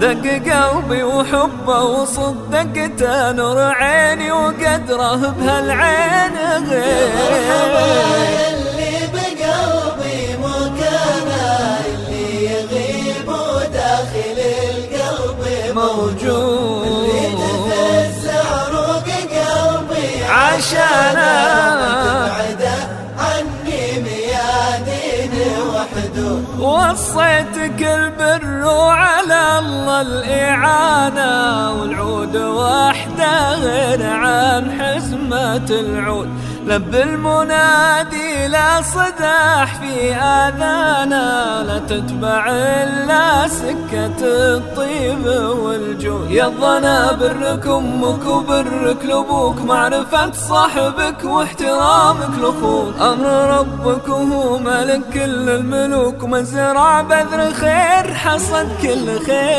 دق قلبي وحبه وصدقته نور عيني وقدره بهالعين غير. اللي بقلبي مكانه اللي يغيب داخل القلب موجود اللي قلبي عشانه وصيتك البر وعلى الله الإعانة والعود وحده غير عن حزمة العود. لب المنادي لا صداح في آذانا لا تتبع إلا سكة الطيب والجود. يضنا برك أمك وبرك لأبوك معرفة صاحبك واحترامك لأخوك أمر ربك وهو ملك كل الملوك ومزرع بذر خير حصد كل خير.